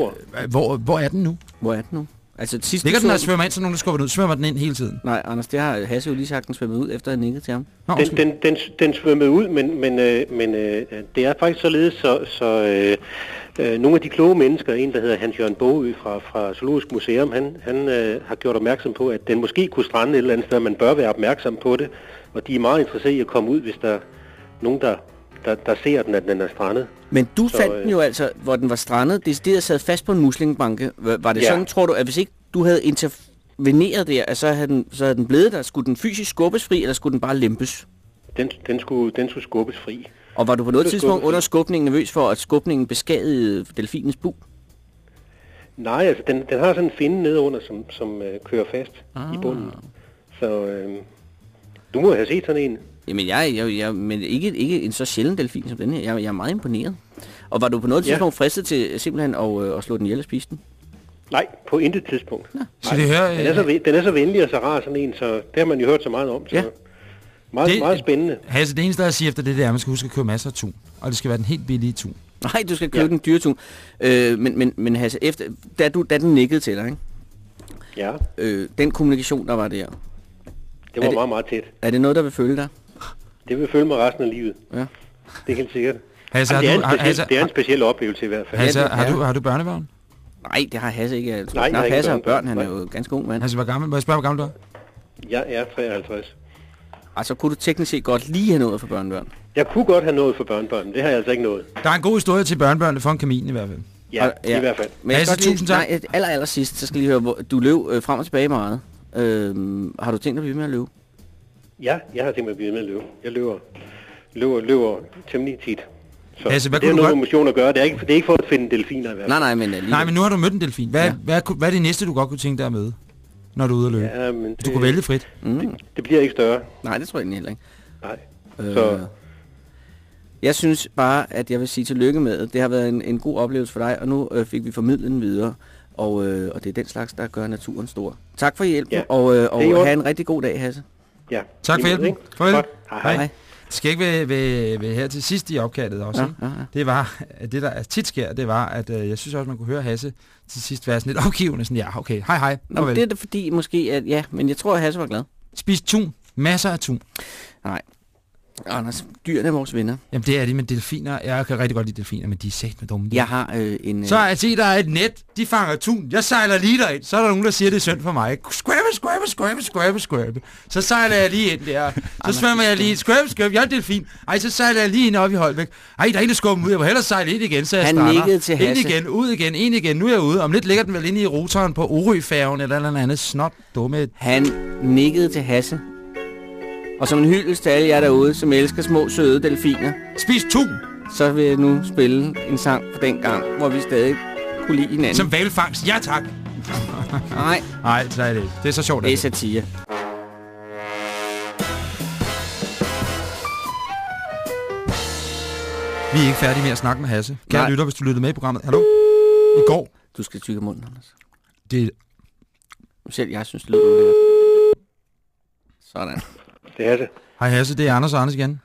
hvor, hvor er den nu? Hvor er den nu? Altså sidst Ligger den og så svømmer ind, så nogen der skubber den ud? Svømmer den ind hele tiden? Nej, Anders, det har Hasse jo lige sagt, den svømmede ud, efter at have nikket til ham. Nå, Den, den, den, den svømmede ud, men, men, øh, men øh, det er faktisk således, så, så øh, øh, nogle af de kloge mennesker, en der hedder Hans-Jørgen Bogø fra, fra Zoologisk Museum, han, han øh, har gjort opmærksom på, at den måske kunne strande et eller andet sted, man bør være opmærksom på det, og de er meget interesserede i at komme ud, hvis der er nogen, der, der, der ser den, at den er strandet. Men du Så, fandt øh, den jo altså, hvor den var strandet, decideret sad fast på en muslingebanke. Var det Ja. sådan, tror du, at hvis ikke du havde interveneret der, at så havde, den, så havde den blevet der? Skulle den fysisk skubbes fri, eller skulle den bare lempes? Den, den, skulle, den skulle skubbes fri. Og var du på noget Det tidspunkt skubbes under skubningen nervøs for, at skubningen beskadigede delfinens bu? Nej, altså den, den har sådan en finde nedenunder, som, som øh, kører fast ah. i bunden. Så øh, du må have set sådan en. Jamen, jeg, jeg, jeg men ikke, ikke en så sjælden delfin som den her. Jeg, jeg er meget imponeret. Og var du på noget Ja. tidspunkt fristet til simpelthen at, øh, at slå den ihjel og spise den? Nej, på intet tidspunkt. Så det hører... Den er, så, ven- den er så venlig og så rar sådan en, så det har man jo hørt så meget om. Så Ja. meget, Det- meget spændende. Hasse, det eneste, jeg siger efter det, det er, at man skal huske at købe masser af tun. Og det skal være den helt billige tun. Nej, du skal købe Ja. ja. den dyretun. Øh, men, men, men Hasse, efter, da, du, da den nikkede til dig, ikke? Ja, Øh, den kommunikation, der var der, det Er var det- meget, meget tæt. er det noget, der vil følge dig? Det vil følge mig resten af livet. Ja. Det er helt sikkert. Hasse, Jamen, har det, er du, speciel, Hasse, det er en speciel oplevelse i hvert fald. Hasse, Ja, har, ja. du, har du børnebørn? Nej, det har Hasse ikke. Jeg tror Nej, jeg Hasse har børn. børn. Han er jo ganske ung mand. Hasse, hvor gammel? Må jeg spørge, hvor gammel du er? Jeg er 53. Altså, kunne du teknisk set godt lige have noget for børnebørn? Jeg kunne godt have noget for børnebørn. Det har jeg altså ikke nået. Der er en god historie til børnebørnene for en kamin i hvert fald. Ja, Og- i hvert fald. Men jeg Hasse, lige- tusind tak. Nej, aller, aller sidst, så skal jeg lige høre, hvor, du løb øh, frem og tilbage meget. Øh, har du tænkt dig at blive med at løbe? Ja, jeg har tænkt mig at blive med at løbe. Jeg løber, løber, løber temmelig tit. Så Hasse, hvad det er kunne du noget godt- med motion at gøre. Det er ikke, det er ikke for at finde delfiner i hvert fald. Nej, nej, men alligevel. Nej, men nu har du mødt en delfin. Hvad, ja. Hvad, hvad, hvad er det næste, du godt kunne tænke dig at møde, når du er ude at løbe? Ja, men du kunne vælge frit. Mm. Det, det bliver ikke større. Nej, det tror jeg egentlig heller ikke. Nej. Øh, Så Jeg synes bare, at jeg vil sige tillykke med det. Det har været en, en god oplevelse for dig, og nu øh, fik vi formidlet den videre. Og, øh, og det er den slags, der gør naturen stor. Tak for hjælpen, Ja. og, øh, Det og have en rigtig god dag, Hasse. Ja. Tak for hjælpen. Farvel. Godt. Hej, hej. Hej. Det skal ikke være, være, være her til sidst i opkaldet også, Ja, ja, ja. Det var, at det der tit sker, det var, at øh, jeg synes også, man kunne høre Hasse til sidst være sådan lidt opgivende. Sådan, ja, okay, hej hej, Nå, det er da fordi måske, at ja, men jeg tror, at Hasse var glad. Spis tun. Masser af tun. Anders, dyrene er vores venner. Jamen det er de med delfiner. Jeg kan rigtig godt lide delfiner, men de er sat med dumme. Jeg har øh, en... Øh, Så at se, der er et net, de fanger tun. Jeg sejler lige derind. Så er der nogen, der siger, det er synd for mig. Squabbe, squabbe, squabbe, squabbe, squabbe. Så sejler jeg lige ind der. Så svømmer jeg lige. Squabbe, squabbe, jeg er delfin. Ej, så sejler jeg lige ind op i Holbæk. Ej, der er en, der skubber mig ud. Jeg må hellere sejle ind igen, så jeg Han starter. nikkede til Ind Hasse. igen, ud igen, ind igen. Nu er jeg ude. Om lidt ligger den vel inde i rotoren på Orøfærgen eller eller andet snot dumme. Han nikkede til Hasse. Og som en hyldest til alle jer derude, som elsker små, søde delfiner, Spis tun, så vil jeg nu spille en sang fra den gang, hvor vi stadig kunne lide hinanden. som valfangst. Ja tak. Nej, Nej, så er det ikke. Det er så sjovt. det er at satire. Vi er ikke færdige med at snakke med Hasse. Kære Nej. lytter, hvis du lyttede med i programmet. Hallo? I går. Du skal tykke munden, Anders. Det, Selv jeg synes, det lyder ulækkert. Sådan. Det er det. hej Hasse, det er Anders og Anders igen.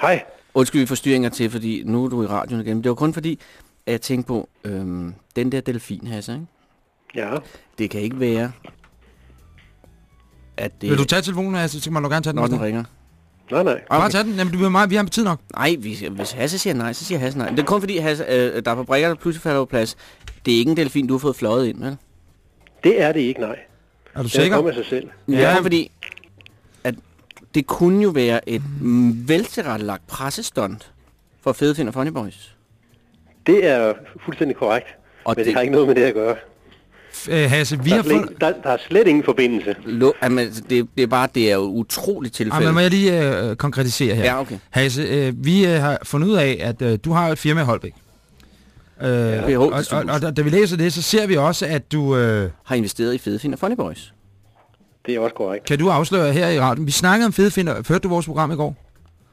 Hej. Undskyld, styringer til, fordi nu er du i radioen igen. Det var kun fordi, at jeg tænkte på, øhm, den der delfin, Hasse, ikke? Ja. det kan ikke være, at det Vil du tage telefonen, Hasse? Så kan man jo gerne tage den. når også. den ringer. Nej, nej. Bare tage den. Jamen, du vil meget, vi har tid nok. Nej, hvis, hvis Hasse siger nej, så siger Hasse nej. Det er kun fordi, Hasse, øh, der er fabrikker, der pludselig falder på plads. Det er ikke en delfin, du har fået fløjet ind, vel? Det er det ikke, nej. Er du Det er sikker? kommet af sig selv. Ja. Det er Ja. fordi, at det kunne jo være et veltilrettelagt pressestunt for Fede og Funny Boys. Det er fuldstændig korrekt. Og Men det det, har ikke noget med det at gøre. Øh, Hasse, vi Der har er, slet, fået... ikke- der, der er slet ingen forbindelse. lo, jamen, altså, det, det er bare, det er jo utroligt Ah, tilfælde. men må jeg lige øh, konkretisere her? Ja, okay. Hasse, øh, vi øh, har fundet ud af, at øh, du har et firma i Holbæk. Øh, BH og, og, Distribution. og, da- vi læser det, så ser vi også, at du... Øh, Har investeret i Fede Find og Funny Boys. Det er også korrekt. kan du afsløre her i radioen? Vi snakkede om fede finder. Hørte du vores program i går?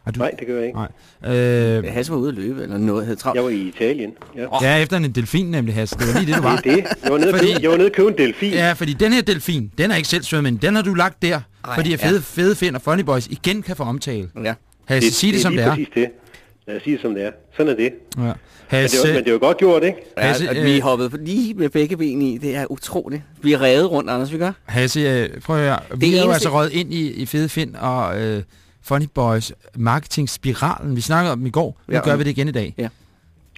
Har du? Nej, det gør jeg ikke. Nej. Øh, Hasse var ude at løbe, eller noget, havde travlt. Jeg var i Italien. Ja. ja, efter en delfin nemlig, Hasse. Det var lige det, du var. Det er det. Jeg var nede, Fordi- jeg var nede og købe en delfin. Ja, fordi den her delfin, den er ikke selv svømmet. Den har du lagt der, Ej, fordi at ja. fede, fede Finn og Funny Boys igen kan få omtale. Ja. Hasse, sig det, som det er. præcis det. Lad os sige det som det er. Sådan er det. Ja. Men det, var, men det er jo godt gjort, ikke? Hasse, ja, at vi øh, hoppede lige med begge ben i, det er utroligt. Vi er revet rundt, Anders, vi gør. Hasse, øh, prøv at høre. Vi er jo altså røget ind i, i Fede Finn og øh, Funny Boys marketing-spiralen. Vi snakkede om dem i går. Nu Ja, gør vi det igen i dag.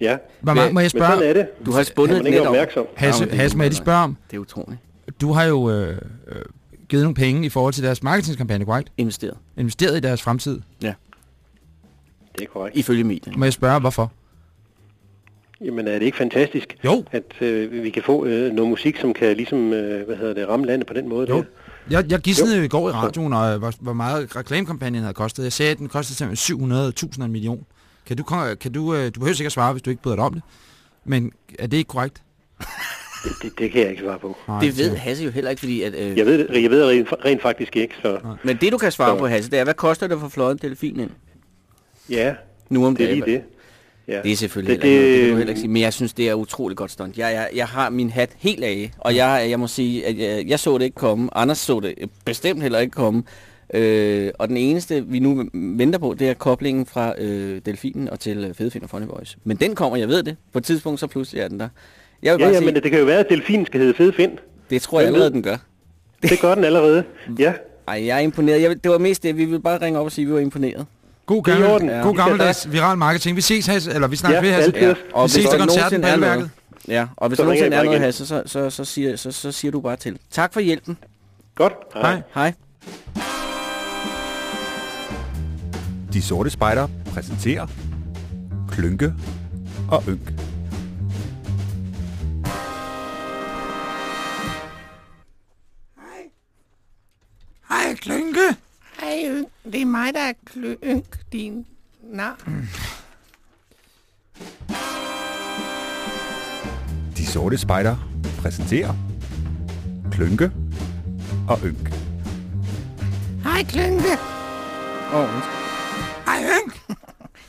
Ja. Hvor mange må jeg Men spørge? sådan er det. Du har spundet net opmærksom? Hasse, Ja, men det Hasse, må jeg lige spørge om? Det er utroligt. Du har jo øh, øh, givet nogle penge i forhold til deres marketingkampagne, korrekt? Investeret. Investeret i deres fremtid. Det er korrekt. Ifølge medierne. Må jeg spørge, hvorfor? Jamen er det ikke fantastisk, Jo. at øh, vi kan få øh, noget musik, som kan ligesom, øh, hvad hedder det, ramme landet på den måde? Jo. Der? Jeg, jeg gidsede jo i går i radioen, og øh, hvor, hvor meget reklamekampagnen havde kostet. Jeg sagde, at den kostede simpelthen 700.000 en million. Kan du, kan du, øh, du behøver sikkert svare, hvis du ikke bryder dig om det. Men er det ikke korrekt? Det, det, det kan jeg ikke svare på. Nej, Det ved Hasse jo heller ikke, fordi at... Øh, Jeg ved, det- jeg ved det rent, rent faktisk ikke, så Men det du kan svare Så- på, Hasse, det er, hvad koster det få fløjet en delfin ind? Ja, Nu om det er lige det. Ja. Det er selvfølgelig Det- det, heller noget, det kan du det- heller ikke sige, men jeg synes, det er utroligt godt stunt. Jeg, jeg, jeg har min hat helt af, og jeg, jeg må sige, at jeg, jeg så det ikke komme. Anders så det bestemt heller ikke komme. Øh, og den eneste, vi nu venter på, det er koblingen fra øh, Delfinen og til øh, Fedefind og Funny Boys. Men den kommer, jeg ved det. På et tidspunkt, så pludselig er den der. Jeg vil Ja, bare ja, sige, men det, det kan jo være, at delfinen skal hedde Fed Find. det tror jeg allerede, den gør. Det gør den allerede. *laughs* Ja, Ej, jeg er imponeret. Jeg, det var mest det, vi ville bare ringe op og sige, at vi var imponeret. God, Det er gammel, orden. ja. Ja. god gammeldags viral marketing. Vi ses, Hasse, eller vi snakker Ja, ved, Hasse. altid. Og Vi ses til koncerten på Alværket. Ja, og hvis Så der nogensinde er noget. Hasse, så, så, så, siger, så, så siger du bare til. Tak for hjælpen. godt. Hej. Hej. De Sorte Spejder præsenterer Klynke og Ynk. Hej, Klynke. Hej, Ynk. Det er mig, der er klø- Ynk, din nar. De Sorte Spejder præsenterer Klynke og Ynk. Hej, Klynke. Oh, Hej, Ynk.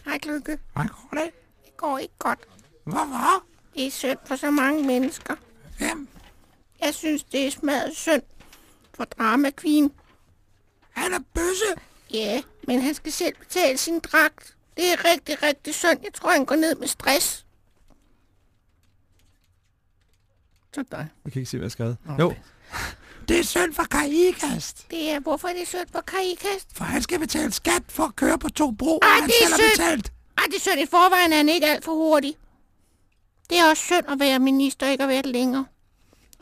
Hej, Lykke. Hvordan går det? Det går ikke godt. Hvorfor? Det er synd for så mange mennesker. Hvem? Jeg synes, det er smadret synd for Drama Queen. Han er bøsse. Ja, men han skal selv betale sin dragt. Det er rigtig, rigtig synd. Jeg tror, han går ned med stress. Så dig. Jeg kan ikke se, hvad jeg. Okay. Jo. Det er synd for Karikast, Det er, hvorfor er det synd for Karikast? for han skal betale skat for at køre på to broer, Ej, han er selv har betalt. Ej, det er synd. I forvejen er han ikke alt for hurtig. Det er også synd at være minister, ikke at være det længere.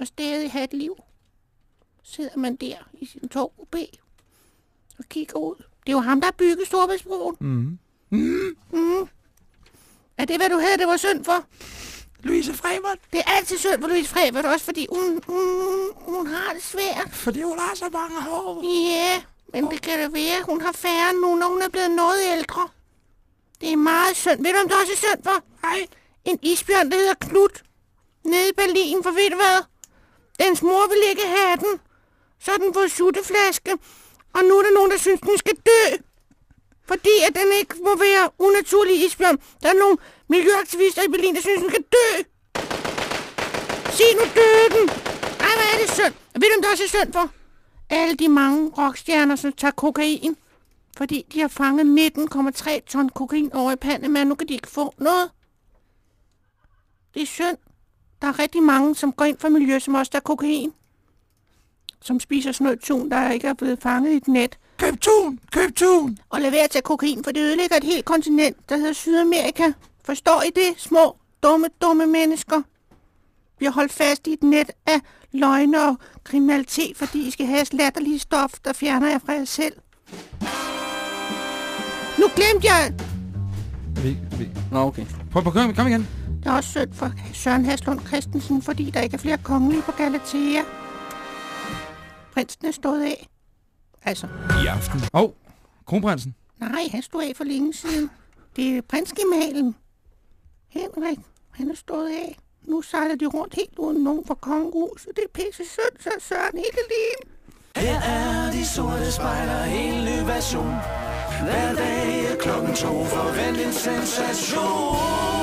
Og stadig have et liv. Sidder man der i sin togkupé og kigger ud. Det er jo ham, der har bygget Storbæltsbroen. Mhm. Mm. Er det, hvad du havde, det var synd for? Louise Fremert, Det er altid synd for Louise Frevert, også fordi hun, hun, hun har det svært. fordi hun har så mange hår. Ja, men det kan da være, hun har færre nu, når hun er blevet noget ældre. Det er meget synd. Ved du, om det også er synd for? Nej. En isbjørn, der hedder Knut. Nede i Berlin, for ved du hvad? Dens mor vil ikke have den. Så er den på sutteflaske. Og nu er der nogen, der synes, den skal dø. Fordi at den ikke må være unaturlig isbjørn. Der er nogle miljøaktivister i Berlin, der synes, den skal dø. Sig nu døde den. Ej, hvad er det synd? Og ved du, om det også er synd for? Alle de mange rockstjerner, som tager kokain. Fordi de har fanget 19,3 ton kokain over i Panama. Nu kan de ikke få noget. Det er synd. Der er rigtig mange, som går ind for miljø, som også tager kokain. Som spiser sådan noget tun, der ikke er blevet fanget i et net. Køb tun, køb tun. Og lad være at tage kokain, for det ødelægger et helt kontinent, der hedder Sydamerika. Forstår I det, små, dumme, dumme mennesker? Vi har holdt fast i et net af løgne og kriminalitet, fordi I skal have latterlige stof, der fjerner jer fra jer selv. Nu glemte jeg, Vi, vi. Nå, okay. Prøv, prøv, kom, kom igen. det er også synd for Søren Haslund Christensen, fordi der ikke er flere kongelige på Galatea. Prinsen er stået af. Altså, I aften Åh, oh, kronprinsen. nej, han stod af for længe siden. Det er prinsgemalen. Henrik, han er stået af. Nu sejler de rundt helt uden nogen fra kongehuset. Det er pisse synd, så er Søren helt alene. Her er de sorte spejler, en ny version. Hver dag klokken to, forvent en sensation.